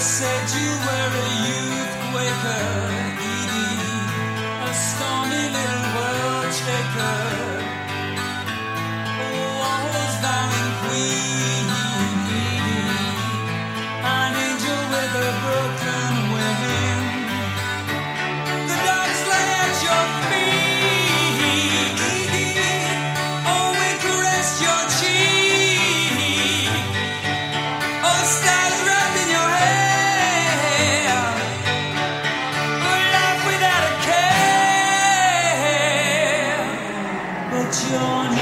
said you were a youth quaker, Edie, a stormy little world shaker. on.